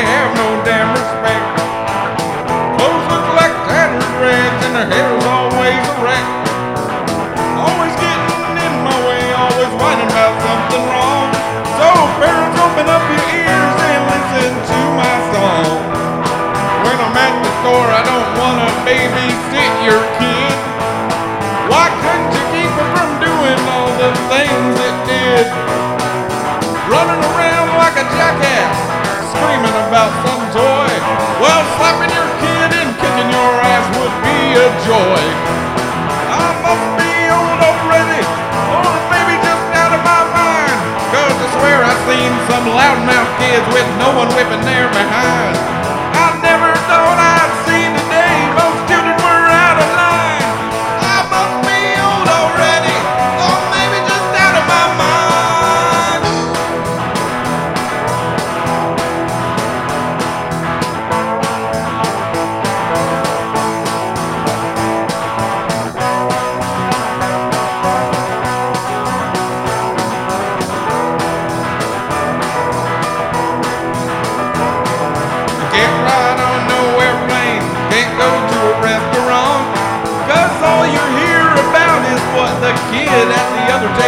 they have no damn respect. Clothes look like tattered rags and their hair is always a wreck. Always getting in my way, always whining about something wrong. So parents, open up your ears and listen to my song. When I'm at the store, I don't wanna babysit your kid. Screaming about some toy. Well, slapping your kid and kicking your ass would be a joy. I must be old already, old baby just out of my mind. Cause I swear I've seen some loudmouth kids with no one whipping their behind.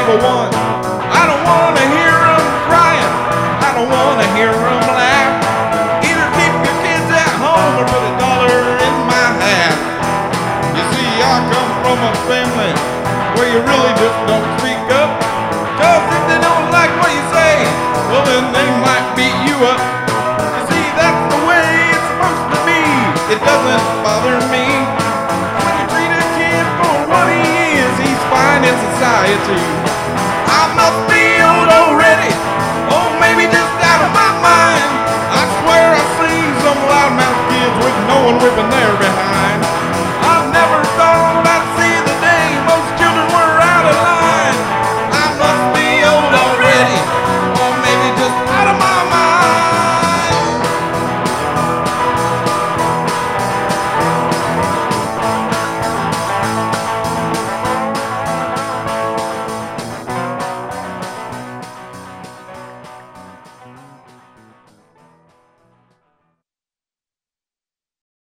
Table wants. I don't wanna hear hear 'em crying, I don't wanna hear hear 'em laugh. Either keep your kids at home or put a dollar in my hat. You see, I come from a family where you really just don't speak up. Cause if they don't like what you say, well then they might beat you up. You see, that's the way it's supposed to be. It doesn't bother me. When you treat a kid for what he is, he's fine in society.